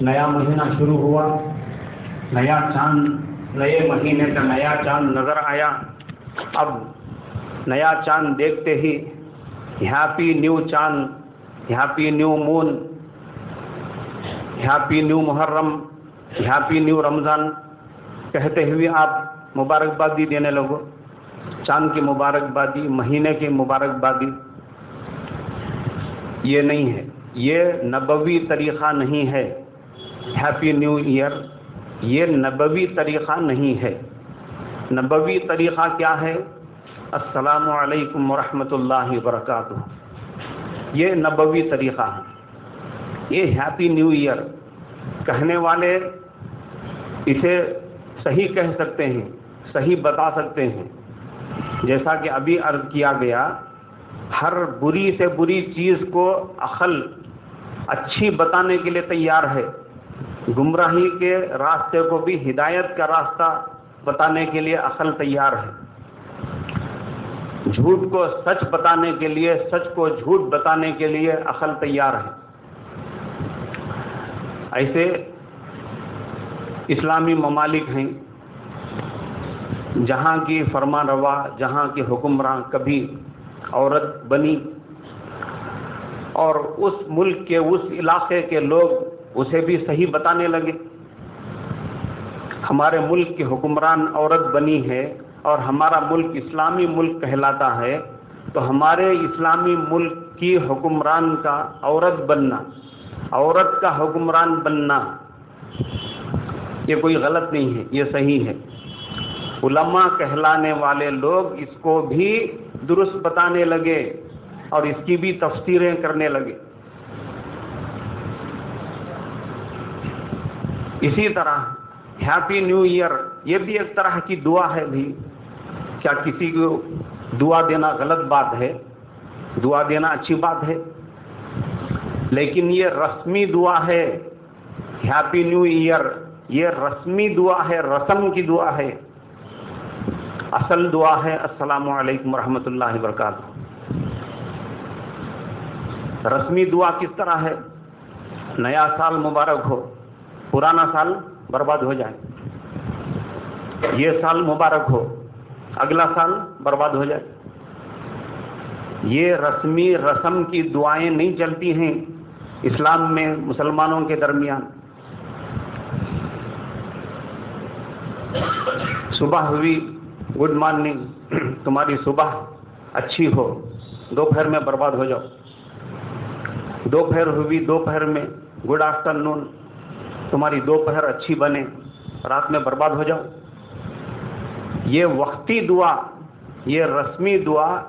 نیا مہینہ شروع ہوا، نیا چاند، نئے مہینے کا نیا چاند نظر آیا۔ اب نیا چاند دیکھتے ہی happy new chand happy new moon happy new Muharram happy new Ramzan کہتے ہوئے آپ مبارکبادی دینے لگو۔ چاند کی مبارکبادی، مہینے کی مبارکبادی، یہ نہیں ہے۔ یہ نبوی طریقہ نہیں ہے۔ ہیپی نیو ایئر یہ نبوی طریقہ نہیں ہے۔ نبوی طریقہ کیا ہے؟ السلام علیکم ورحمۃ اللہ وبرکاتہ۔ یہ نبوی طریقہ ہے۔ یہ ہیپی نیو ایئر کہنے والے اسے صحیح کہہ سکتے ہیں، صحیح بتا سکتے ہیں۔ جیسا کہ ابھی عرض کیا گیا، ہر بری سے بری چیز کو عقل، اچھی بتانے کے لیے تیار ہے۔ گمراہی کے راستے کو بھی ہدایت کا راستہ بتانے کے لیے عقل تیار ہے۔ جھوٹ کو سچ بتانے کے لیے، سچ کو جھوٹ بتانے کے لیے عقل تیار ہے۔ ایسے اسلامی ممالک ہیں جہاں کی فرما روا، جہاں کی حکمراں کبھی عورت بنی اور اس ملک کے، اس علاقے کے لوگ اسے بھی صحیح بتانے لگے۔ ہمارے ملک کی حکمران عورت بنی ہے اور ہمارا ملک اسلامی ملک کہلاتا ہے، تو ہمارے اسلامی ملک کی حکمران کا عورت بننا، عورت کا حکمران بننا، یہ کوئی غلط نہیں ہے، یہ صحیح ہے۔ علماء کہلانے والے لوگ اس کو بھی درست بتانے لگے اور اس کی بھی تفسیریں کرنے لگے۔ اسی طرح ہیپی نیو ایئر یہ بھی ایک طرح کی دعا ہے بھی۔ کیا کسی کو دعا دینا غلط بات ہے؟ دعا دینا اچھی بات ہے۔ لیکن یہ رسمی دعا ہے۔ ہیپی نیو ایئر یہ رسمی دعا ہے، رسم کی دعا ہے۔ اصل دعا ہے، السلام علیکم ورحمۃ اللہ وبرکاتہ۔ رسمی دعا کس طرح ہے؟ نیا سال مبارک ہو۔ پرانا سال برباد ہو جائے۔ یہ سال مبارک ہو، اگلا سال برباد ہو جائے۔ یہ رسمی رسم کی دعائیں نہیں چلتی ہیں اسلام میں مسلمانوں کے درمیان۔ صبح ہوئی، گڈ مارننگ، تمہاری صبح اچھی ہو، دوپہر میں برباد ہو جاؤ۔ دوپہر ہوئی، دوپہر میں گڈ آفٹر نون۔ تمہاری دوپہر اچھی بنے رات میں برباد ہو جاؤ۔ یہ وقتی دعا، یہ رسمی دعا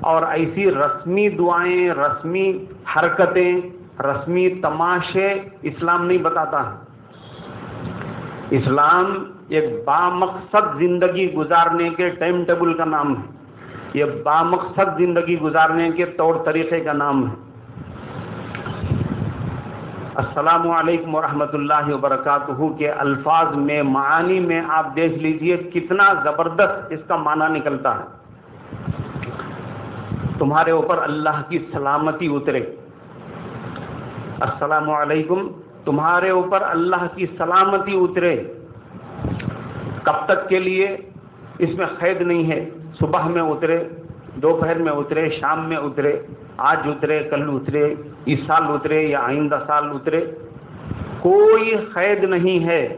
اور ایسی رسمی دعائیں، رسمی حرکتیں، رسمی تماشے اسلام نہیں بتاتا۔ ہے اسلام ایک بامقصد زندگی گزارنے کے ٹائم ٹیبل کا نام ہے۔ یہ بامقصد زندگی گزارنے کے طور طریقے کا نام ہے۔ السلام علیکم ورحمۃ اللہ وبرکاتہ کے الفاظ میں، معانی میں آپ دیکھ لیجیے کتنا زبردست اس کا معنی نکلتا ہے۔ تمہارے اوپر اللہ کی سلامتی اترے۔ السلام علیکم، تمہارے اوپر اللہ کی سلامتی اترے۔ کب تک کے لیے؟ اس میں قید نہیں ہے، صبح میں اترے۔ دوپہر میں اترے، شام میں اترے، آج اترے، کل اترے، اس سال اترے یا آئندہ سال اترے، کوئی قید نہیں ہے۔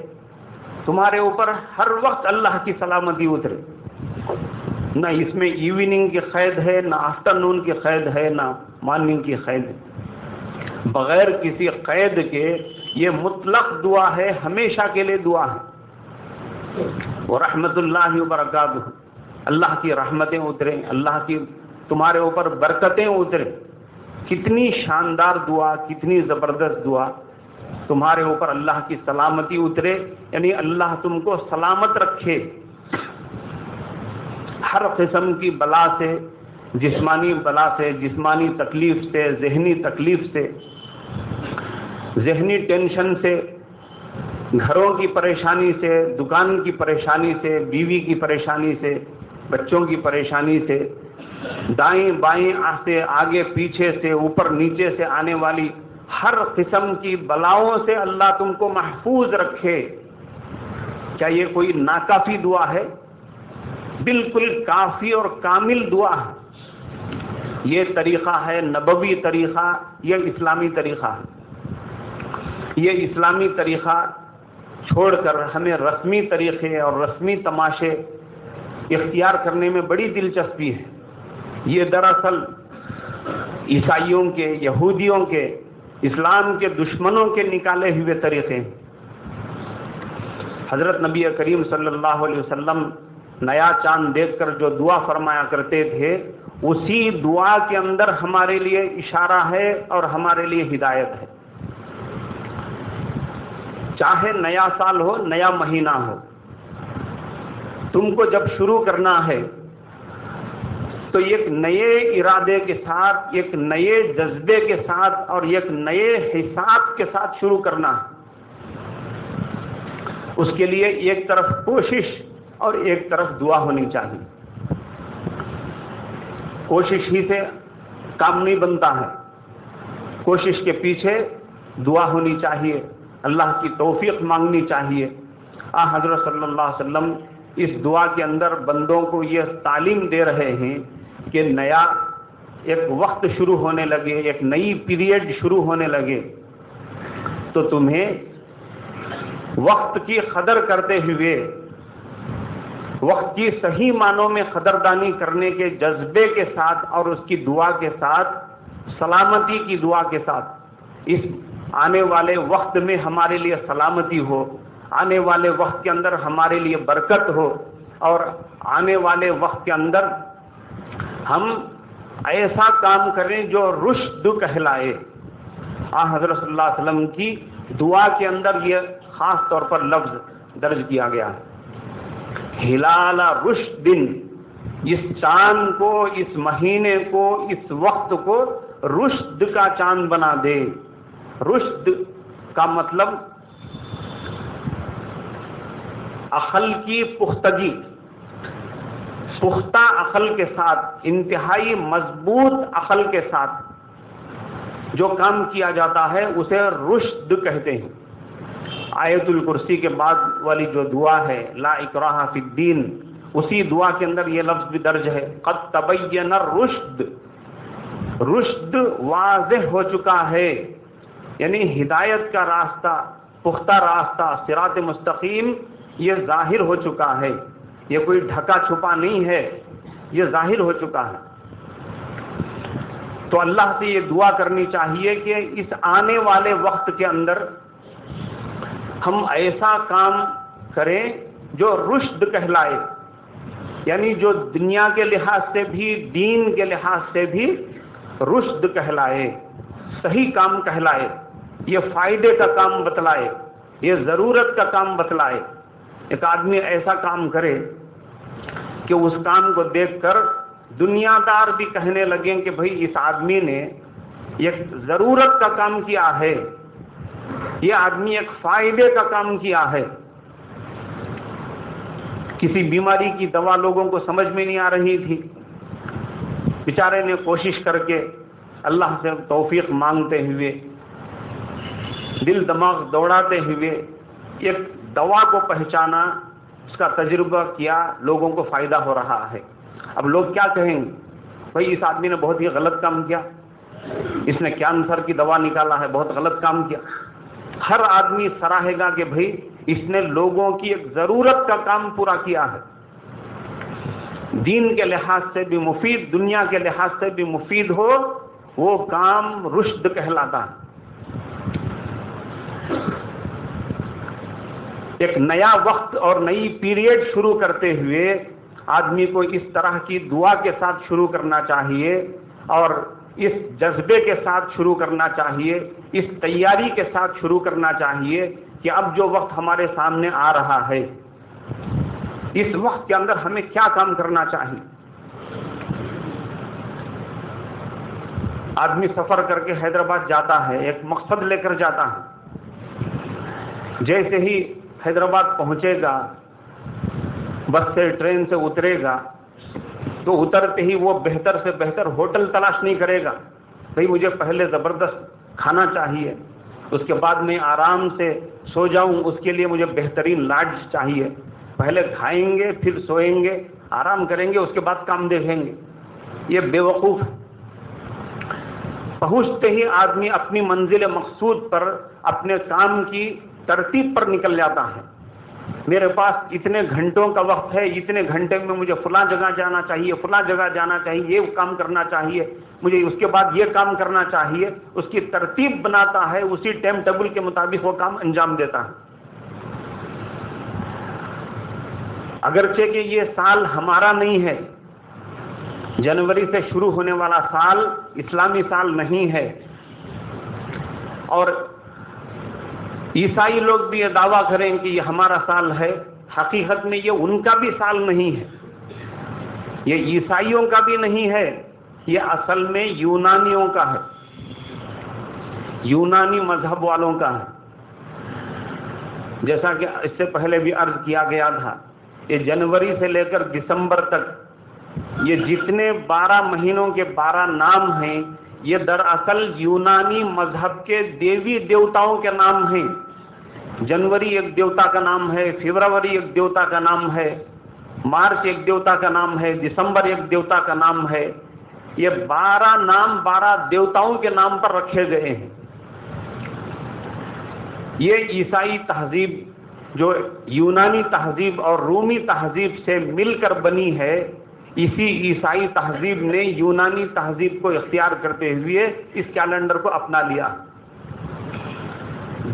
تمہارے اوپر ہر وقت اللہ کی سلامتی اترے۔ نہ اس میں ایوننگ کی قید ہے، نہ آفٹر نون کی قید ہے، نہ مارننگ کی قید ہے۔ بغیر کسی قید کے یہ مطلق دعا ہے، ہمیشہ کے لیے دعا ہے۔ وہ رحمت اللہ وبرکاتہ۔ اللہ کی رحمتیں اتریں، اللہ کی تمہارے اوپر برکتیں اتریں۔ کتنی شاندار دعا، کتنی زبردست دعا۔ تمہارے اوپر اللہ کی سلامتی اترے یعنی اللہ تم کو سلامت رکھے۔ ہر قسم کی بلا سے، جسمانی بلا سے، جسمانی تکلیف سے، ذہنی تکلیف سے، ذہنی ٹینشن سے، گھروں کی پریشانی سے، دکان کی پریشانی سے، بیوی کی پریشانی سے بچوں کی پریشانی سے، دائیں بائیں سے آگے پیچھے سے، اوپر نیچے سے آنے والی ہر قسم کی بلاؤں سے اللہ تم کو محفوظ رکھے۔ کیا یہ کوئی ناکافی دعا ہے؟ بالکل کافی اور کامل دعا ہے۔ یہ طریقہ ہے نبوی طریقہ، یہ اسلامی طریقہ۔ یہ اسلامی طریقہ چھوڑ کر ہمیں رسمی طریقے اور رسمی تماشے اختیار کرنے میں بڑی دلچسپی ہے۔ یہ دراصل عیسائیوں کے، یہودیوں کے، اسلام کے دشمنوں کے نکالے ہوئے طریقے حضرت نبی کریم صلی اللہ علیہ وسلم نیا چاند دیکھ کر جو دعا فرمایا کرتے تھے، اسی دعا کے اندر ہمارے لیے اشارہ ہے اور ہمارے لیے ہدایت ہے۔ چاہے نیا سال ہو، نیا مہینہ ہو تم کو جب شروع کرنا ہے، تو ایک نئے ارادے کے ساتھ، ایک نئے جذبے کے ساتھ اور ایک نئے حساب کے ساتھ شروع کرنا۔ ہے اس کے لیے ایک طرف کوشش اور ایک طرف دعا ہونی چاہیے۔ کوشش ہی سے کام نہیں بنتا ہے۔ کوشش کے پیچھے دعا ہونی چاہیے۔ اللہ کی توفیق مانگنی چاہیے۔ آ حضرت صلی اللہ علیہ وسلم اس دعا کے اندر بندوں کو یہ تعلیم دے رہے ہیں کہ نیا ایک وقت شروع ہونے لگے، ایک نئی پیریڈ شروع ہونے لگے۔ تو تمہیں وقت کی قدر کرتے ہوئے، وقت کی صحیح معنوں میں قدردانی کرنے کے جذبے کے ساتھ اور اس کی دعا کے ساتھ، سلامتی کی دعا کے ساتھ، اس آنے والے وقت میں ہمارے لیے سلامتی ہو۔ آنے والے وقت کے اندر ہمارے لیے برکت ہو اور آنے والے وقت کے اندر ہم ایسا کام کریں جو رشد کہلائے۔ آ، حضرت صلی اللہ علیہ وسلم کی دعا کے اندر یہ خاص طور پر لفظ درج کیا گیا۔ ہلال رشد دن اس چاند کو، اس مہینے کو، اس وقت کو رشد کا چاند بنا دے۔ رشد کا مطلب عقل کی پختگی، پختہ عقل کے ساتھ، انتہائی مضبوط عقل کے ساتھ جو کام کیا جاتا ہے، اسے رشد کہتے ہیں۔ آیت الکرسی کے بعد والی جو دعا ہے، لا اکراہ فی الدین، اسی دعا کے اندر یہ لفظ بھی درج ہے۔ قد تبین رشد رشد واضح ہو چکا ہے۔ یعنی ہدایت کا راستہ، پختہ راستہ سرات مستقیم یہ ظاہر ہو چکا ہے۔ یہ کوئی ڈھکا چھپا نہیں ہے۔ یہ ظاہر ہو چکا ہے۔ تو اللہ سے یہ دعا کرنی چاہیے کہ اس آنے والے وقت کے اندر ہم ایسا کام کریں جو رشد کہلائے۔ یعنی جو دنیا کے لحاظ سے بھی، دین کے لحاظ سے بھی رشد کہلائے، صحیح کام کہلائے۔ یہ فائدے کا کام بتلائے، یہ ضرورت کا کام بتلائے۔ ایک آدمی ایسا کام کرے کہ اس کام کو دیکھ کر دنیا دار بھی کہنے لگیں کہ بھائی اس آدمی نے ایک ضرورت کا کام کیا ہے، یہ آدمی ایک فائدے کا کام کیا ہے۔ کسی بیماری کی دوا لوگوں کو سمجھ میں نہیں آ رہی تھی۔ بیچارے نے کوشش کر کے اللہ سے توفیق مانگتے ہوئے، دل دماغ دوڑاتے ہوئے ایک دوا کو پہچانا، اس کا تجربہ کیا، لوگوں کو فائدہ ہو رہا ہے۔ اب لوگ کیا کہیں گے؟ بھائی، اس آدمی نے بہت ہی غلط کام کیا۔ اس نے کینسر کی دوا نکالا ہے؟ بہت غلط کام کیا۔ ہر آدمی سراہے گا کہ بھائی، اس نے لوگوں کی ایک ضرورت کا کام پورا کیا ہے۔ دین کے لحاظ سے بھی مفید، دنیا کے لحاظ سے بھی مفید ہو، وہ کام رشد کہلاتا ہے۔ ایک نیا وقت اور نئی پیریڈ شروع کرتے ہوئے آدمی کو اس طرح کی دعا کے ساتھ شروع کرنا چاہیے اور اس جذبے کے ساتھ شروع کرنا چاہیے، اس تیاری کے ساتھ شروع کرنا چاہیے کہ اب جو وقت ہمارے سامنے آ رہا ہے۔ اس وقت کے اندر ہمیں کیا کام کرنا چاہیے؟ آدمی سفر کر کے حیدرآباد جاتا ہے، ایک مقصد لے کر جاتا ہے۔ جیسے ہی حیدرآباد پہنچے گا، بس سے ٹرین سے اترے گا، تو اترتے ہی وہ بہتر سے بہتر ہوٹل تلاش نہیں کرے گا۔ بھائی، مجھے پہلے زبردست کھانا چاہیے، اس کے بعد میں آرام سے سو جاؤں، اس کے لیے مجھے بہترین لاڈ چاہیے۔ پہلے کھائیں گے، پھر سوئیں گے، آرام کریں گے، اس کے بعد کام دیکھیں گے۔ یہ بے وقوف پہنچتے ہی آدمی اپنی منزل مقصود پر اپنے کام کی ترتیب پر نکل جاتا ہے۔ میرے پاس اتنے گھنٹوں کا وقت ہے، اتنے گھنٹے میں مجھے فلاں جگہ جانا چاہیے، فلاں جگہ جانا چاہیے، یہ کام کرنا چاہیے۔ مجھے اس کے بعد یہ کام کرنا چاہیے۔ اس کی ترتیب بناتا ہے، اسی ٹائم ٹیبل کے مطابق وہ کام انجام دیتا ہے۔ اگرچہ کہ یہ سال ہمارا نہیں ہے، جنوری سے شروع ہونے والا سال اسلامی سال نہیں ہے۔ اور عیسائی لوگ بھی یہ دعویٰ کریں کہ یہ ہمارا سال ہے، حقیقت میں یہ ان کا بھی سال نہیں ہے۔ یہ عیسائیوں کا بھی نہیں ہے، یہ اصل میں یونانیوں کا ہے۔ یونانی مذہب والوں کا ہے۔ جیسا کہ اس سے پہلے بھی عرض کیا گیا تھا یہ جنوری سے لے کر دسمبر تک یہ جتنے بارہ مہینوں کے بارہ نام ہیں، یہ دراصل یونانی مذہب کے دیوی دیوتاؤں کے نام ہیں۔ جنوری ایک دیوتا کا نام ہے، فیبروری ایک دیوتا کا نام ہے، مارچ ایک دیوتا کا نام ہے، دسمبر ایک دیوتا کا نام ہے۔ یہ بارہ نام، بارہ دیوتاؤں کے نام پر رکھے گئے ہیں۔ یہ عیسائی تہذیب، جو یونانی تہذیب اور رومی تہذیب سے مل کر بنی ہے، اسی عیسائی تہذیب نے یونانی تہذیب کو اختیار کرتے ہوئے اس کیلنڈر کو اپنا لیا۔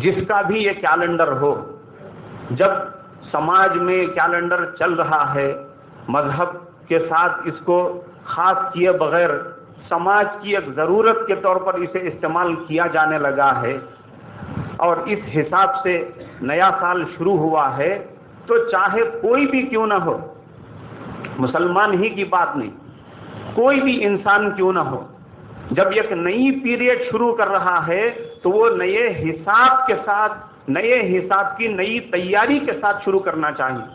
جس کا بھی یہ کیلنڈر ہو، جب سماج میں کیلنڈر چل رہا ہے، مذہب کے ساتھ اس کو خاص کیے بغیر، سماج کی ایک ضرورت کے طور پر اسے استعمال کیا جانے لگا ہے، اور اس حساب سے نیا سال شروع ہوا ہے، تو چاہے کوئی بھی کیوں نہ ہو، مسلمان ہی کی بات نہیں، کوئی بھی انسان کیوں نہ ہو، جب ایک نئی پیریڈ شروع کر رہا ہے تو وہ نئے حساب کے ساتھ، نئے حساب کی نئی تیاری کے ساتھ شروع کرنا چاہیے۔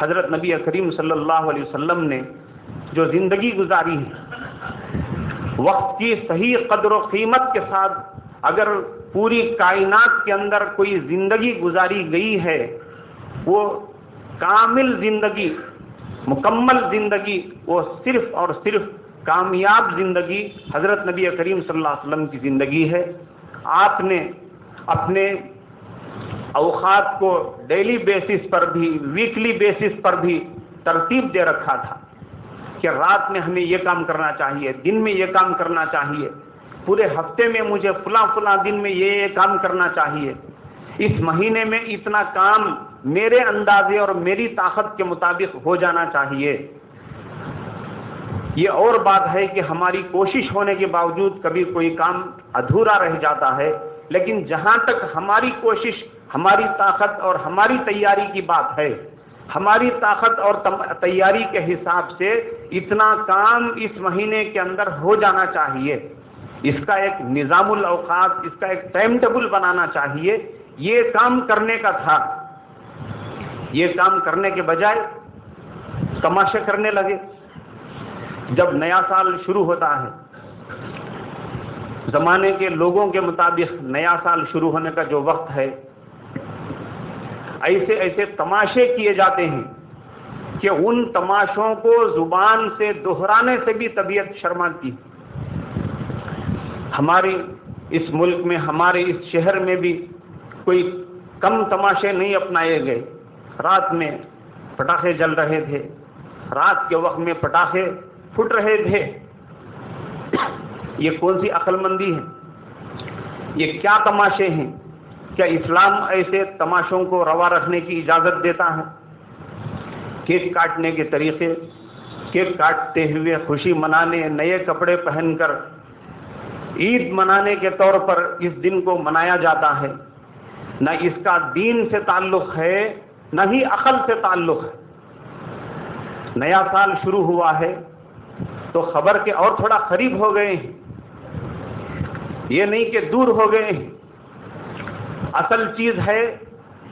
حضرت نبی کریم صلی اللہ علیہ وسلم نے جو زندگی گزاری ہے، وقت کی صحیح قدر و قیمت کے ساتھ اگر پوری کائنات کے اندر کوئی زندگی گزاری گئی ہے، وہ کامل زندگی، مکمل زندگی وہ صرف اور صرف کامیاب زندگی حضرت نبی کریم صلی اللہ علیہ وسلم کی زندگی ہے۔ آپ نے اپنے اوقات کو ڈیلی بیسس پر بھی ویکلی بیسس پر بھی ترتیب دے رکھا تھا کہ رات میں ہمیں یہ کام کرنا چاہیے، دن میں یہ کام کرنا چاہیے، پورے ہفتے میں مجھے فلاں فلاں دن میں یہ یہ کام کرنا چاہیے۔ اس مہینے میں اتنا کام میرے اندازے اور میری طاقت کے مطابق ہو جانا چاہیے۔ یہ اور بات ہے کہ ہماری کوشش ہونے کے باوجود کبھی کوئی کام ادھورا رہ جاتا ہے، لیکن جہاں تک ہماری کوشش، ہماری طاقت اور ہماری تیاری کی بات ہے، ہماری طاقت اور تیاری کے حساب سے اتنا کام اس مہینے کے اندر ہو جانا چاہیے۔ اس کا ایک نظام الاوقات اس کا ایک ٹائم ٹیبل بنانا چاہیے۔ یہ کام کرنے کا تھا۔ یہ کام کرنے کے بجائے تماشے کرنے لگے۔ جب نیا سال شروع ہوتا ہے۔ زمانے کے لوگوں کے مطابق نیا سال شروع ہونے کا جو وقت ہے، ایسے ایسے تماشے کیے جاتے ہیں کہ ان تماشوں کو زبان سے دہرانے سے بھی طبیعت شرماتی ہماری اس ملک میں، ہمارے اس شہر میں بھی کوئی کم تماشے نہیں اپنائے گئے۔ رات میں پٹاخے جل رہے تھے۔ رات کے وقت میں پٹاخے پھٹ رہے تھے۔ یہ کون سی عقل مندی ہے یہ کیا تماشے ہیں؟ کیا اسلام ایسے تماشوں کو روا رکھنے کی اجازت دیتا ہے؟ کیک کاٹنے کے طریقے، کیک کاٹتے ہوئے خوشی منانے، نئے کپڑے پہن کر، عید منانے کے طور پر اس دن کو منایا جاتا ہے۔ نہ اس کا دین سے تعلق ہے، نہ ہی عقل سے تعلق ہے۔ نیا سال شروع ہوا ہے۔ تو خبر کے اور تھوڑا قریب ہو گئے ہیں۔ یہ نہیں کہ دور ہو گئے ہیں۔ اصل چیز ہے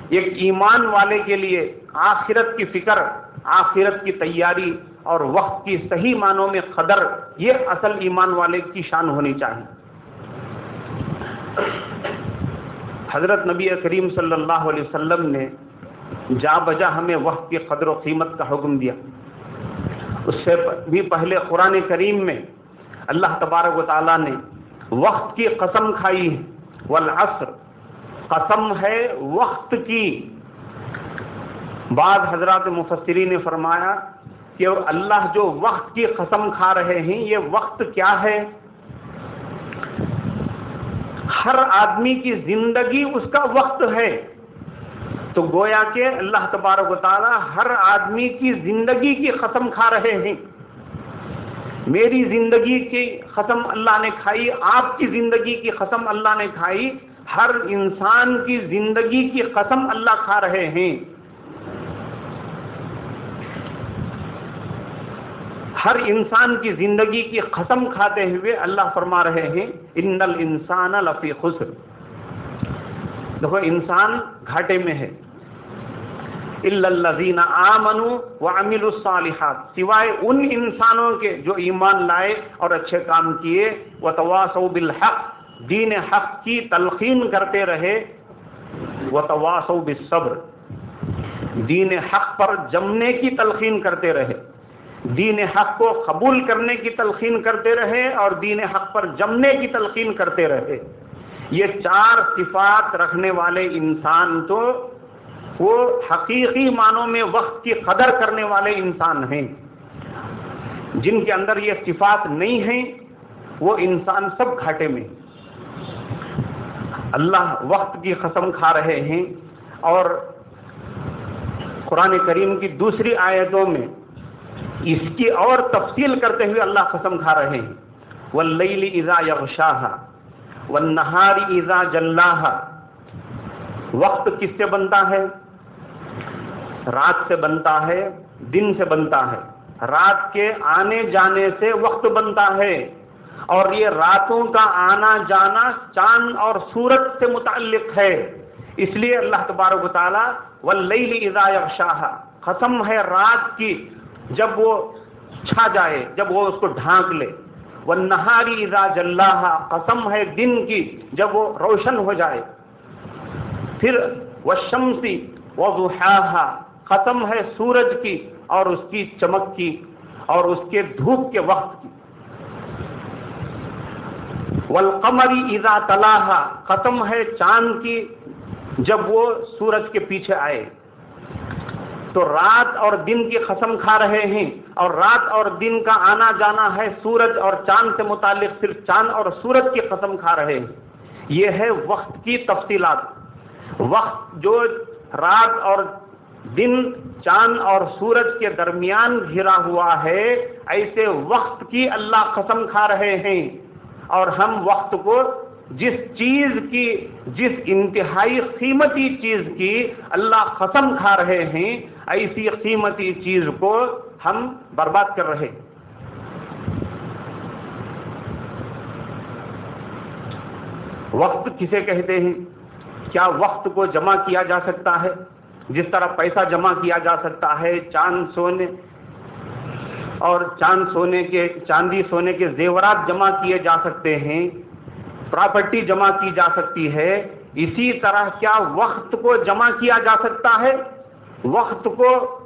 ایک ایمان والے کے لیے آخرت کی فکر، آخرت کی تیاری اور وقت کی صحیح معنوں میں قدر، یہ اصل ایمان والے کی شان ہونی چاہیے۔ حضرت نبی کریم صلی اللہ علیہ وسلم نے جا بجا ہمیں وقت کی قدر و قیمت کا حکم دیا۔ اس سے بھی پہلے قرآن کریم میں اللہ تبارک و تعالیٰ نے وقت کی قسم کھائی ہے۔ والعصر۔ قسم ہے وقت کی۔ بعض حضرات مفسری نے فرمایا کہ اللہ جو وقت کی قسم کھا رہے ہیں، یہ وقت کیا ہے؟ ہر آدمی کی زندگی اس کا وقت ہے۔ تو گویا کہ اللہ تبارک و تعالی ہر آدمی کی زندگی کی قسم کھا رہے ہیں۔ میری زندگی کی قسم اللہ نے کھائی، آپ کی زندگی کی قسم اللہ نے کھائی، ہر انسان کی زندگی کی قسم اللہ کھا رہے ہیں۔ ہر انسان کی زندگی کی قسم کھاتے ہوئے اللہ فرما رہے ہیں، ان الانسان لفی خسر۔ دیکھو، انسان گھاٹے میں ہے۔ الزین آمن و امل الصالحات۔ سوائے ان انسانوں کے جو ایمان لائے اور اچھے کام کیے وہ تواس بالحق، دین حق کی تلقین کرتے رہے وہ تواس بالصبر۔ دین حق پر جمنے کی تلقین کرتے رہے۔ دین حق کو قبول کرنے کی تلقین کرتے رہے اور دین حق پر جمنے کی تلقین کرتے رہے۔ یہ چار صفات رکھنے والے انسان تو وہ حقیقی معنوں میں وقت کی قدر کرنے والے انسان ہیں۔ جن کے اندر یہ صفات نہیں ہیں، وہ انسان سب گھاٹے میں۔ اللہ وقت کی قسم کھا رہے ہیں اور قرآن کریم کی دوسری آیتوں میں اس کی اور تفصیل کرتے ہوئے اللہ قسم کھا رہے ہیں۔ وہ لئی ازا یغشاہ و نہاری ازا جلاح وقت کس سے بنتا ہے؟ رات سے بنتا ہے، دن سے بنتا ہے۔ رات کے آنے جانے سے وقت بنتا ہے۔ اور یہ راتوں کا آنا جانا چاند اور سورج سے متعلق ہے۔ اس لیے اللہ تبارک و تعالیٰ و لئی ازا شاہ قسم ہے رات کی جب وہ چھا جائے، جب وہ اس کو ڈھانک لے۔ وہ نہاری اذا جلاح قسم ہے دن کی جب وہ روشن ہو جائے۔ پھر وہ شمسی وہ ختم ہے سورج کی اور اس کی چمک کی اور اس کے دھوپ کے وقت کی۔ والقمری اذا تلاحا ختم ہے چاند کی جب وہ سورج کے پیچھے آئے۔ تو رات اور دن کی قسم کھا رہے ہیں اور رات اور دن کا آنا جانا ہے سورج اور چاند سے متعلق، صرف چاند اور سورج کی قسم کھا رہے ہیں۔ یہ ہے وقت کی تفصیلات۔ وقت جو رات اور دن چاند اور سورج کے درمیان گھرا ہوا ہے، ایسے وقت کی اللہ قسم کھا رہے ہیں۔ اور ہم وقت کو جس چیز کی، جس انتہائی قیمتی چیز کی اللہ قسم کھا رہے ہیں، ایسی قیمتی چیز کو ہم برباد کر رہے وقت کسے کہتے ہیں؟ کیا وقت کو جمع کیا جا سکتا ہے؟ جس طرح پیسہ جمع کیا جا سکتا ہے، چاند سونے اور چاند سونے کے، چاندی سونے کے زیورات جمع کیے جا سکتے ہیں، پراپرٹی جمع کی جا سکتی ہے۔ اسی طرح کیا وقت کو جمع کیا جا سکتا ہے؟ وقت کو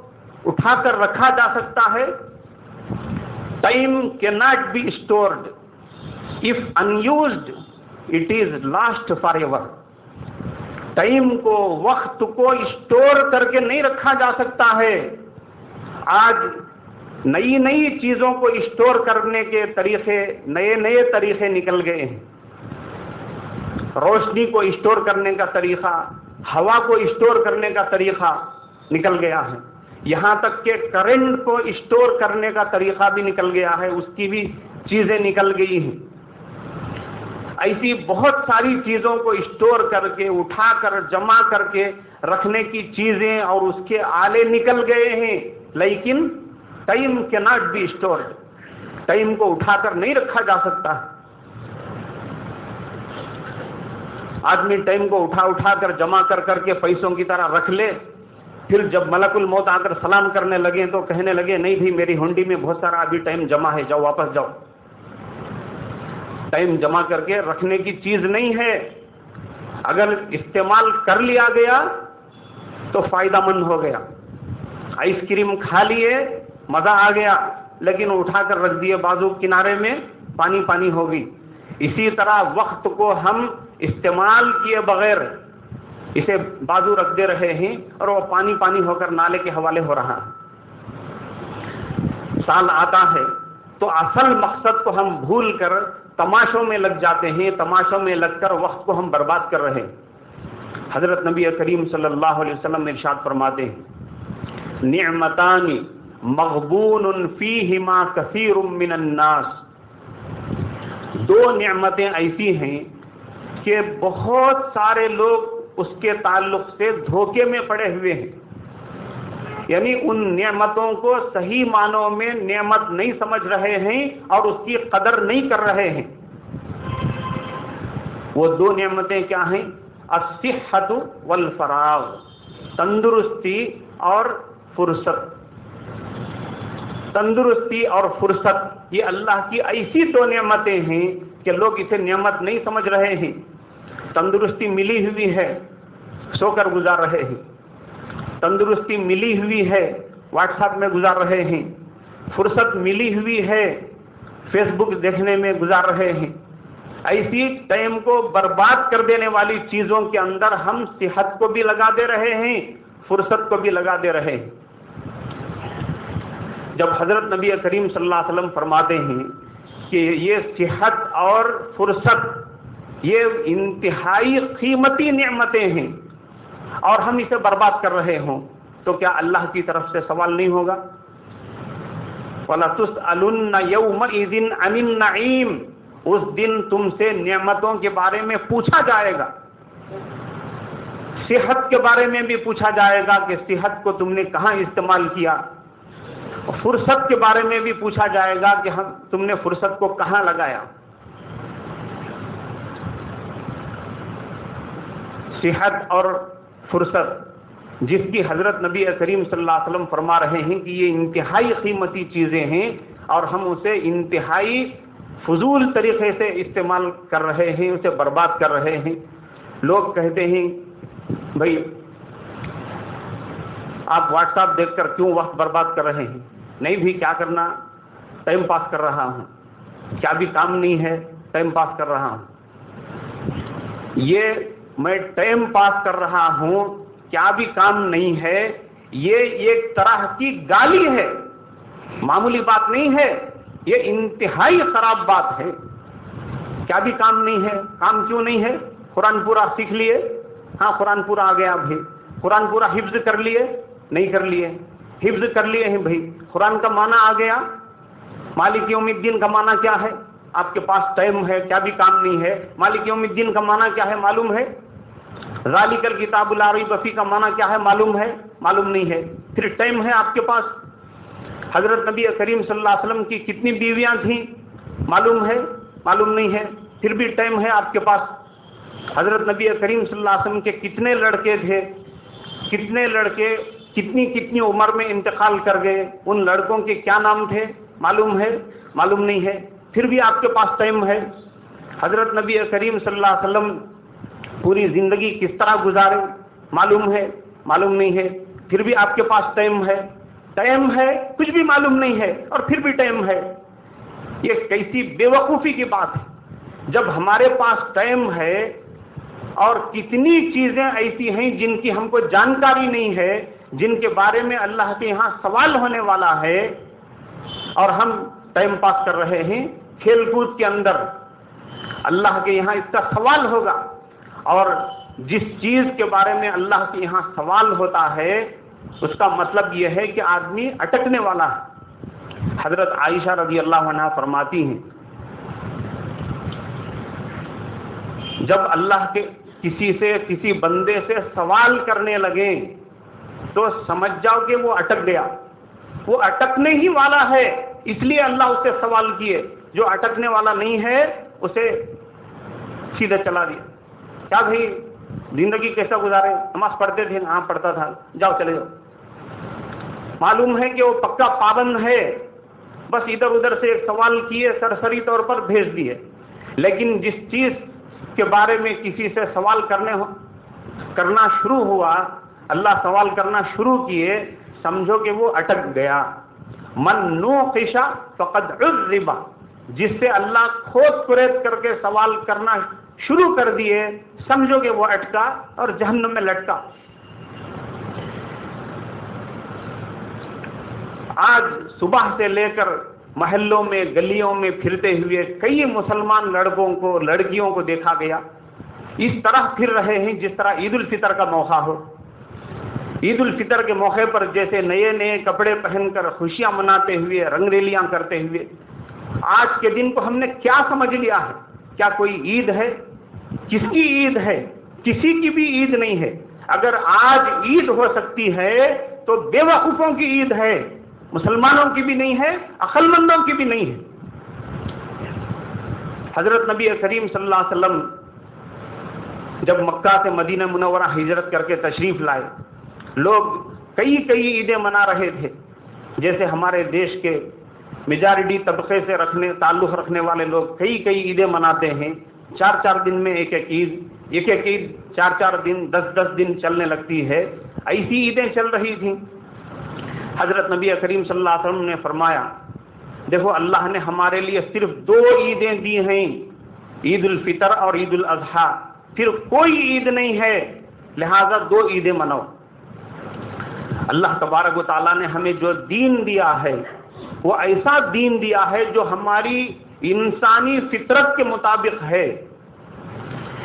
اٹھا کر رکھا جا سکتا ہے۔ ٹائم کی not be stored if unused it is lost forever time کو، وقت کو اسٹور کر کے نہیں رکھا جا سکتا ہے۔ آج نئی نئی چیزوں کو اسٹور کرنے کے طریقے، نئے نئے طریقے نکل گئے ہیں۔ روشنی کو اسٹور کرنے کا طریقہ، ہوا کو اسٹور کرنے کا طریقہ نکل گیا ہے۔ یہاں تک کہ کرنٹ کو اسٹور کرنے کا طریقہ بھی نکل گیا ہے، اس کی بھی چیزیں نکل گئی ہیں۔ ایسی بہت ساری چیزوں کو اسٹور کر کے، اٹھا کر، جمع کر کے رکھنے کی چیزیں اور اس کے آلے نکل گئے ہیں۔ لیکن ٹائم کے ناٹ بی اسٹور ٹائم کو اٹھا کر نہیں رکھا جا سکتا۔ آدمی ٹائم کو اٹھا اٹھا کر، جمع کر کر کے پیسوں کی طرح رکھ لے۔ پھر جب ملک الموت آ کر سلام کرنے لگے تو کہنے لگے، نہیں بھی میری ہنڈی میں بہت سارا ابھی ٹائم جمع ہے، جاؤ، واپس جاؤ۔ ٹائم جمع کر کے رکھنے کی چیز نہیں ہے۔ اگر استعمال کر لیا گیا تو فائدہ مند ہو گیا۔ آئس کریم کھا لیے، مزہ آ گیا، لیکن اٹھا کر رکھ دیے بازو کنارے میں، پانی پانی ہوگی اسی طرح وقت کو ہم استعمال کیے بغیر اسے بازو رکھ دے رہے ہیں اور وہ پانی پانی ہو کر نالے کے حوالے ہو رہا۔ سال آتا ہے تو اصل مقصد کو ہم بھول کر تماشوں میں لگ جاتے ہیں، تماشوں میں لگ کر وقت کو ہم برباد کر رہے ہیں۔ حضرت نبی کریم صلی اللہ علیہ وسلم ارشاد فرماتے ہیں، نعمتانی مغبون فیہما کثیر من الناس۔ دو نعمتیں ایسی ہیں کہ بہت سارے لوگ اس کے تعلق سے دھوکے میں پڑے ہوئے ہیں۔ یعنی ان نعمتوں کو صحیح معنوں میں نعمت نہیں سمجھ رہے ہیں اور اس کی قدر نہیں کر رہے ہیں۔ وہ دو نعمتیں کیا ہیں؟ الصحت والفراغ، تندرستی اور فرصت۔ تندرستی اور فرصت، یہ اللہ کی ایسی دو نعمتیں ہیں کہ لوگ اسے نعمت نہیں سمجھ رہے ہیں۔ تندرستی ملی ہوئی ہے، سو کر گزار رہے ہیں۔ تندرستی ملی ہوئی ہے، واٹس ایپ میں گزار رہے ہیں۔ فرصت ملی ہوئی ہے، فیس بک دیکھنے میں گزار رہے ہیں۔ ایسی ٹائم کو برباد کر دینے والی چیزوں کے اندر ہم صحت کو بھی لگا دے رہے ہیں، فرصت کو بھی لگا دے رہے ہیں۔ جب حضرت نبی کریم صلی اللہ علیہ وسلم فرماتے ہیں کہ یہ صحت اور فرصت، یہ انتہائی قیمتی نعمتیں ہیں۔ اور ہم اسے برباد کر رہے ہوں، تو کیا اللہ کی طرف سے سوال نہیں ہوگا؟ نعیم اس دن تم سے نعمتوں کے بارے میں پوچھا جائے گا۔ صحت کے بارے میں بھی پوچھا جائے گا کہ صحت کو تم نے کہاں استعمال کیا۔ فرصت کے بارے میں بھی پوچھا جائے گا کہ ہم، تم نے فرصت کو کہاں لگایا۔ صحت اور فرصت جس کی حضرت نبی کریم صلی اللہ علیہ وسلم فرما رہے ہیں کہ یہ انتہائی قیمتی چیزیں ہیں اور ہم اسے انتہائی فضول طریقے سے استعمال کر رہے ہیں، اسے برباد کر رہے ہیں۔ لوگ کہتے ہیں، بھائی، آپ واٹس ایپ دیکھ کر کیوں وقت برباد کر رہے ہیں؟ نہیں بھی کیا کرنا؟ ٹائم پاس کر رہا ہوں۔ کیا بھی کام نہیں ہے؟ ٹائم پاس کر رہا ہوں۔ یہ میں ٹائم پاس کر رہا ہوں، کیا بھی کام نہیں ہے، یہ ایک طرح کی گالی ہے۔ معمولی بات نہیں ہے، یہ انتہائی خراب بات ہے۔ کیا بھی کام نہیں ہے، کام کیوں نہیں ہے؟ قرآن پورا سیکھ لیے۔ ہاں قرآن پورا آ گیا بھائی۔ قرآن پورا حفظ کر لیے۔ نہیں کر لیے۔ حفظ کر لیے ہیں بھائی۔ قرآن کا معنی آ گیا۔ مالک یوم الدین کا معنی کیا ہے؟ آپ کے پاس ٹائم ہے، کیا بھی کام نہیں ہے۔ مالک یوم الدین کا معنی کیا ہے معلوم ہے؟ غالکل کتاب العری بفی کا معنی کیا ہے معلوم ہے؟ معلوم نہیں ہے۔ پھر ٹائم ہے آپ کے پاس۔ حضرت نبی کریم صلی اللہ علیہ وسلم کی کتنی بیویاں تھیں؟ معلوم ہے؟ معلوم نہیں ہے۔ پھر بھی ٹائم ہے آپ کے پاس۔ حضرت نبی کریم صلی اللہ علیہ وسلم کے کتنے لڑکے تھے؟ کتنے لڑکے، کتنی کتنی عمر میں انتقال کر گئے؟ ان لڑکوں کے کیا نام تھے؟ معلوم ہے؟ معلوم نہیں ہے۔ پھر بھی آپ کے پاس ٹائم ہے۔ حضرت نبی کریم صلی اللہ علیہ وسلم پوری زندگی کس طرح گزارے؟ معلوم ہے، معلوم نہیں ہے۔ پھر بھی آپ کے پاس ٹائم ہے۔ ٹائم ہے، کچھ بھی معلوم نہیں ہے، اور پھر بھی ٹائم ہے۔ یہ کیسی بے وقوفی کی بات ہے۔ جب ہمارے پاس ٹائم ہے اور کتنی چیزیں ایسی ہیں جن کی ہم کو جانکاری نہیں ہے، جن کے بارے میں اللہ کے یہاں سوال ہونے والا ہے اور ہم ٹائم پاس کر رہے ہیں کھیل کود کے اندر اللہ کے یہاں اس کا سوال ہوگا اور جس چیز کے بارے میں اللہ کے یہاں سوال ہوتا ہے، اس کا مطلب یہ ہے کہ آدمی اٹکنے والا ہے۔ حضرت عائشہ رضی اللہ عنہ فرماتی ہیں، جب اللہ کے کسی سے، کسی بندے سے سوال کرنے لگے تو سمجھ جاؤ کہ وہ اٹک گیا۔ وہ اٹکنے ہی والا ہے، اس لیے اللہ اس سے سوال کیے۔ جو اٹکنے والا نہیں ہے، اسے سیدھے چلا دیا۔ کیا بھائی، زندگی کیسا گزارے؟ نماز پڑھتے تھے ہاں پڑھتا تھا، جاؤ چلے جاؤ۔ معلوم ہے کہ وہ پکا پابند ہے۔ بس ادھر ادھر سے ایک سوال کیے، سرسری طور پر بھیج دیے۔ لیکن جس چیز کے بارے میں کسی سے سوال کرنے کرنا شروع ہوا، اللہ سوال کرنا شروع کیے، سمجھو کہ وہ اٹک گیا۔ من نو قشا فقد عذبا جس سے اللہ کھود کریت کر کے سوال کرنا شروع کر دیے، سمجھو کہ وہ اٹکا اور جہنم میں لٹکا۔ آج صبح سے لے کر محلوں میں، گلیوں میں پھرتے ہوئے کئی مسلمان لڑکوں کو، لڑکیوں کو دیکھا گیا۔ اس طرح پھر رہے ہیں جس طرح عید الفطر کا موقع ہو۔ عید الفطر کے موقع پر جیسے نئے نئے کپڑے پہن کر خوشیاں مناتے ہوئے، رنگ ریلیاں کرتے ہوئے آج کے دن کو ہم نے کیا سمجھ لیا ہے؟ کیا کوئی عید ہے؟ کس کی عید ہے؟ کسی کی بھی عید نہیں ہے۔ اگر آج عید ہو سکتی ہے تو بے وقوفوں کی عید ہے۔ مسلمانوں کی بھی نہیں ہے، عقل مندوں کی بھی نہیں ہے۔ حضرت نبی کریم صلی اللہ علیہ وسلم جب مکہ سے مدینہ منورہ ہجرت کر کے تشریف لائے، لوگ کئی کئی عیدیں منا رہے تھے۔ جیسے ہمارے دیش کے میجارٹی طبقے سے رکھنے، تعلق رکھنے والے لوگ کئی کئی عیدیں مناتے ہیں۔ چار چار دن میں ایک ایک عید، ایک ایک عید چار چار دن، دس دس دن چلنے لگتی ہے۔ ایسی عیدیں چل رہی تھیں۔ حضرت نبی کریم صلی اللہ علیہ وسلم نے فرمایا، دیکھو اللہ نے ہمارے لیے صرف دو عیدیں دی ہیں، عید الفطر اور عید الاضحیٰ۔ پھر کوئی عید نہیں ہے، لہذا دو عیدیں مناؤ۔ اللہ تبارک و تعالیٰ نے ہمیں جو دین دیا ہے وہ ایسا دین دیا ہے جو ہماری انسانی فطرت کے مطابق ہے۔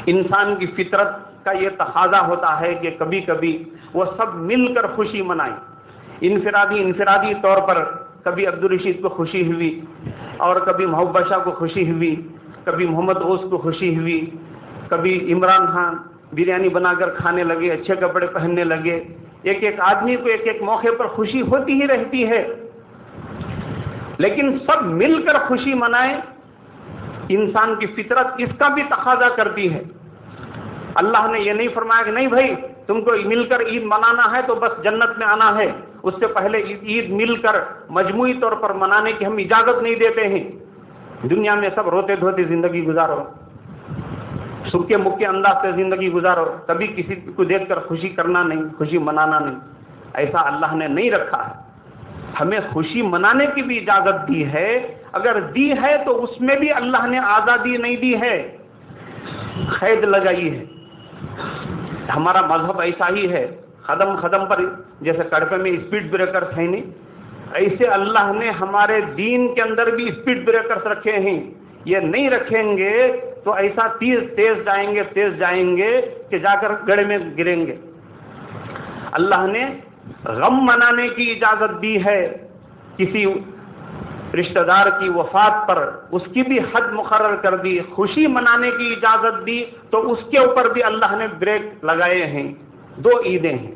انسان کی فطرت کا یہ تقاضا ہوتا ہے کہ کبھی کبھی وہ سب مل کر خوشی منائیں انفرادی انفرادی طور پر کبھی عبد الرشید کو خوشی ہوئی اور کبھی محبت شاہ کو خوشی ہوئی، کبھی محمد اوس کو خوشی ہوئی، کبھی عمران خان بریانی بنا کر کھانے لگے، اچھے کپڑے پہننے لگے۔ ایک ایک آدمی کو ایک ایک موقع پر خوشی ہوتی ہی رہتی ہے۔ لیکن سب مل کر خوشی منائے انسان کی فطرت اس کا بھی تقاضا کرتی ہے۔ اللہ نے یہ نہیں فرمایا کہ نہیں بھائی، تم کو مل کر عید منانا ہے تو بس جنت میں آنا ہے۔ اس سے پہلے عید مل کر مجموعی طور پر منانے کی ہم اجازت نہیں دیتے ہیں۔ دنیا میں سب روتے دھوتے زندگی گزارو۔ سکے مکے انداز سے زندگی گزارو۔ کبھی کسی کو دیکھ کر خوشی کرنا نہیں، خوشی منانا نہیں۔ ایسا اللہ نے نہیں رکھا ہے۔ ہمیں خوشی منانے کی بھی اجازت دی ہے۔ اگر دی ہے تو اس میں بھی اللہ نے آزادی نہیں دی ہے۔ قید لگائی ہے۔ ہمارا مذہب ایسا ہی ہے۔ قدم قدم پر جیسے کڑپے میں اسپیڈ بریکرس ہیں نہیں۔ ایسے اللہ نے ہمارے دین کے اندر بھی اسپیڈ بریکرس رکھے ہیں۔ یہ نہیں رکھیں گے تو ایسا تیز تیز جائیں گے، تیز جائیں گے کہ جا کر گڑے میں گریں گے۔ اللہ نے غم منانے کی اجازت دی ہے، کسی رشتہ دار کی وفات پر اس کی بھی حد مقرر کر دی، خوشی منانے کی اجازت دی، تو اس کے اوپر بھی اللہ نے بریک لگائے ہیں، دو عیدیں ہیں۔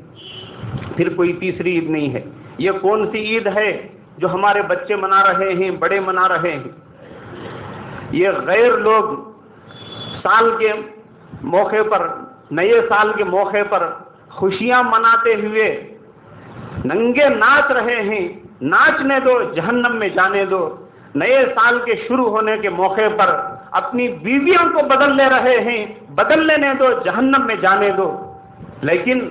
پھر کوئی تیسری عید نہیں ہے۔ یہ کون سی عید ہے جو ہمارے بچے منا رہے ہیں، بڑے منا رہے ہیں؟ یہ غیر لوگ سال کے موقع پر، نئے سال کے موقع پر خوشیاں مناتے ہوئے ننگے ناچ رہے ہیں، ناچنے دو، جہنم میں جانے دو۔ نئے سال کے شروع ہونے کے موقع پر اپنی بیویوں کو بدل لے رہے ہیں، بدل لینے دو، جہنم میں جانے دو۔ لیکن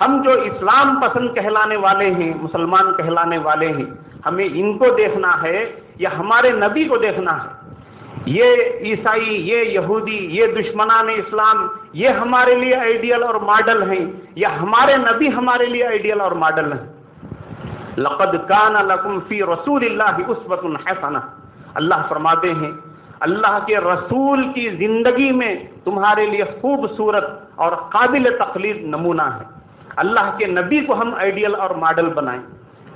ہم جو اسلام پسند کہلانے والے ہیں، مسلمان کہلانے والے ہیں، ہمیں ان کو دیکھنا ہے یا ہمارے نبی کو دیکھنا ہے۔ یہ عیسائی، یہ یہودی، یہ دشمنان اسلام یہ ہمارے لیے آئیڈیل اور ماڈل ہیں. یا ہمارے نبی ہمارے لیے آئیڈیل اور ماڈل ہیں. لقد کان لکم فی رسول اللہ عصبت الحسنہ اللہ فرماتے ہیں، اللہ کے رسول کی زندگی میں تمہارے لیے خوبصورت اور قابل تقلید نمونہ ہے. اللہ کے نبی کو ہم آئیڈیل اور ماڈل بنائیں۔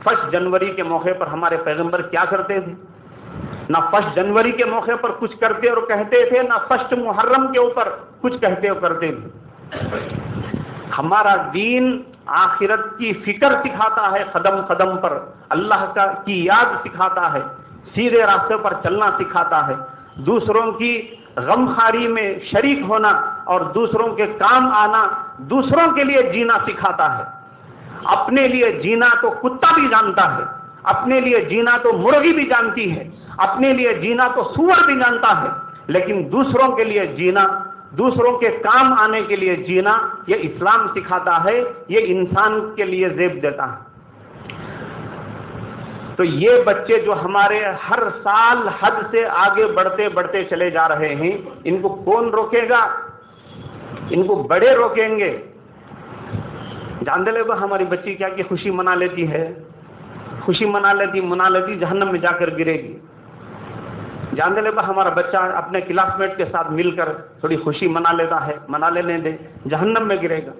فسٹ جنوری کے موقع پر ہمارے پیغمبر کیا کرتے تھے؟ نہ فسٹ جنوری کے موقع پر کچھ کرتے اور کہتے تھے، نہ فسٹ محرم کے اوپر کچھ کہتے اور کرتے تھے۔ ہمارا دین آخرت کی فکر سکھاتا ہے قدم قدم پر، اللہ کا کی یاد سکھاتا ہے، سیدھے راستے پر چلنا سکھاتا ہے۔ دوسروں کی غمخاری میں شریک ہونا اور دوسروں کے کام آنا دوسروں کے لیے جینا سکھاتا ہے۔ اپنے لیے جینا تو کتا بھی جانتا ہے، اپنے لیے جینا تو مرغی بھی جانتی ہے۔ اپنے لیے جینا تو سور بھی جانتا ہے، لیکن دوسروں کے لیے جینا، دوسروں کے کام آنے کے لیے جینا، یہ اسلام سکھاتا ہے، یہ انسان کے لیے زیب دیتا ہے۔ تو یہ بچے جو ہمارے ہر سال حد سے آگے بڑھتے بڑھتے چلے جا رہے ہیں، ان کو کون روکے گا؟ ان کو بڑے روکیں گے۔ جان دے با ہماری بچی کیا کہ خوشی منا لیتی ہے؟ خوشی منا لیتی منا لیتی، جہنم میں جا کر گرے گی۔ جان دے با ہمارا بچہ اپنے کلاس میٹ کے ساتھ مل کر تھوڑی خوشی منا لیتا ہے، منا لینے دے، جہنم میں گرے گا۔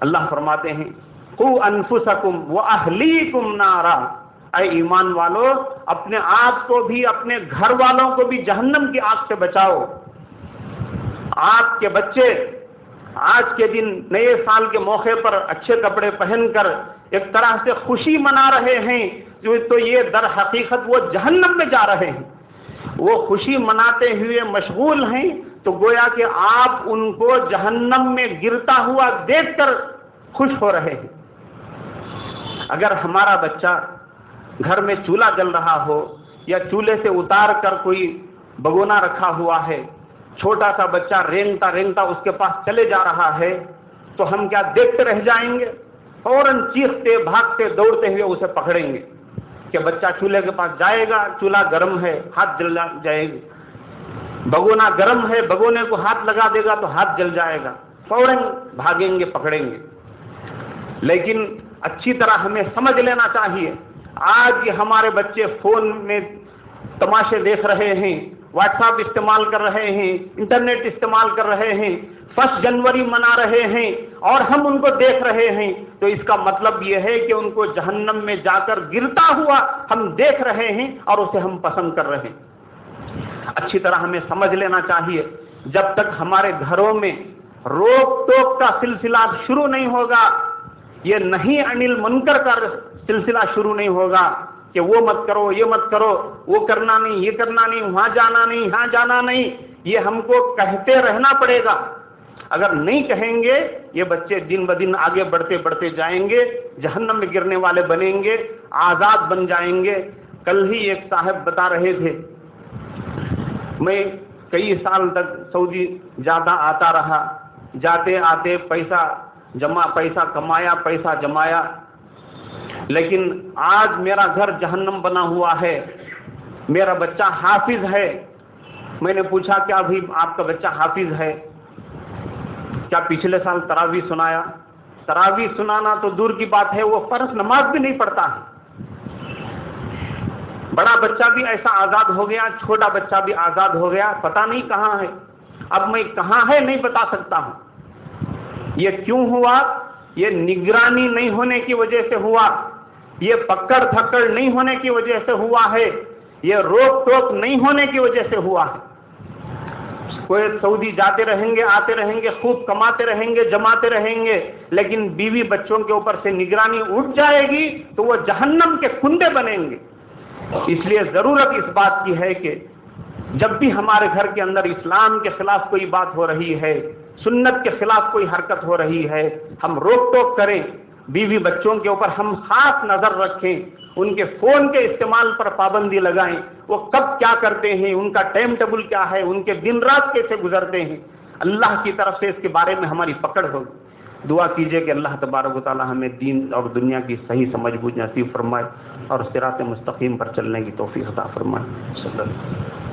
اللہ فرماتے ہیں کو انفسکم و اہلیکم نارا۔ اے ایمان والو، اپنے آپ کو بھی، اپنے گھر والوں کو بھی جہنم کی آگ سے بچاؤ۔ آپ کے بچے آج کے دن نئے سال کے موقع پر اچھے کپڑے پہن کر ایک طرح سے خوشی منا رہے ہیں جو تو یہ در حقیقت وہ جہنم میں جا رہے ہیں۔ وہ خوشی مناتے ہوئے مشغول ہیں، تو گویا کہ آپ ان کو جہنم میں گرتا ہوا دیکھ کر خوش ہو رہے ہیں۔ اگر ہمارا بچہ گھر میں چولہا جل رہا ہو یا چولہے سے اتار کر کوئی بگونا رکھا ہوا ہے، چھوٹا سا بچہ رینگتا رینگتا اس کے پاس چلے جا رہا ہے، تو ہم کیا دیکھتے رہ جائیں گے؟ فوراً چیختے، بھاگتے، دوڑتے ہوئے اسے پکڑیں گے۔ کہ بچہ چولہے کے پاس جائے گا، چولہا گرم ہے، ہاتھ جل جائے گا بگونا گرم ہے، بگونے کو ہاتھ لگا دے گا تو ہاتھ جل جائے گا۔ فوراً بھاگیں گے، پکڑیں گے۔ لیکن اچھی طرح ہمیں سمجھ لینا چاہیے۔ آج ہمارے بچے فون میں تماشے دیکھ رہے ہیں، واٹس ایپ استعمال کر رہے ہیں، انٹرنیٹ استعمال کر رہے ہیں۔ فسٹ جنوری منا رہے ہیں اور ہم ان کو دیکھ رہے ہیں۔ تو اس کا مطلب یہ ہے کہ ان کو جہنم میں جا کر گرتا ہوا ہم دیکھ رہے ہیں اور اسے ہم پسند کر رہے ہیں۔ اچھی طرح ہمیں سمجھ لینا چاہیے، جب تک ہمارے گھروں میں روک ٹوک کا سلسلہ شروع نہیں ہوگا، یہ نہیں انل منکر کا سلسلہ شروع نہیں ہوگا کہ وہ مت کرو، یہ مت کرو، وہ کرنا نہیں، یہ کرنا نہیں، وہاں جانا نہیں، یہاں جانا نہیں، یہ ہم کو کہتے رہنا پڑے گا۔ اگر نہیں کہیں گے، یہ بچے دن ب دن آگے بڑھتے بڑھتے جائیں گے، جہنم میں گرنے والے بنیں گے، آزاد بن جائیں گے۔ کل ہی ایک صاحب بتا رہے تھے، میں کئی سال تک سعودی جاتا آتا رہا، جاتے آتے پیسہ جمع، پیسہ کمایا، پیسہ جمایا۔ لیکن آج میرا گھر جہنم بنا ہوا ہے، میرا بچہ حافظ ہے۔ میں نے پوچھا، کیا ابھی آپ کا بچہ حافظ ہے؟ کیا پچھلے سال تراوی سنایا؟ تراوی سنانا تو دور کی بات ہے، وہ فرض نماز بھی نہیں پڑھتا ہے۔ بڑا بچہ بھی ایسا آزاد ہو گیا، چھوٹا بچہ بھی آزاد ہو گیا پتا نہیں کہاں ہے۔ اب میں کہاں ہے نہیں بتا سکتا ہوں۔ یہ کیوں ہوا؟ یہ نگرانی نہیں ہونے کی وجہ سے ہوا۔ یہ پکڑ تھکڑ نہیں ہونے کی وجہ سے ہوا ہے۔ یہ روک ٹوک نہیں ہونے کی وجہ سے ہوا ہے۔ کوئی سعودی جاتے رہیں گے، آتے رہیں گے، خوب کماتے رہیں گے، جماتے رہیں گے، لیکن بیوی بچوں کے اوپر سے نگرانی اٹھ جائے گی تو وہ جہنم کے کندے بنیں گے۔ اس لیے ضرورت اس بات کی ہے کہ جب بھی ہمارے گھر کے اندر اسلام کے خلاف کوئی بات ہو رہی ہے، سنت کے خلاف کوئی حرکت ہو رہی ہے، ہم روک ٹوک کریں۔ بیوی بچوں کے اوپر ہم خاص نظر رکھیں، ان کے فون کے استعمال پر پابندی لگائیں۔ وہ کب کیا کرتے ہیں، ان کا ٹائم ٹیبل کیا ہے، ان کے دن رات کیسے گزرتے ہیں۔ اللہ کی طرف سے اس کے بارے میں ہماری پکڑ ہوگی۔ دعا کیجیے کہ اللہ تبارک و تعالی ہمیں دین اور دنیا کی صحیح سمجھ بوجھ نصیب فرمائے اور سرات مستقیم پر چلنے کی توفیق عطا فرمائے۔ صلی اللہ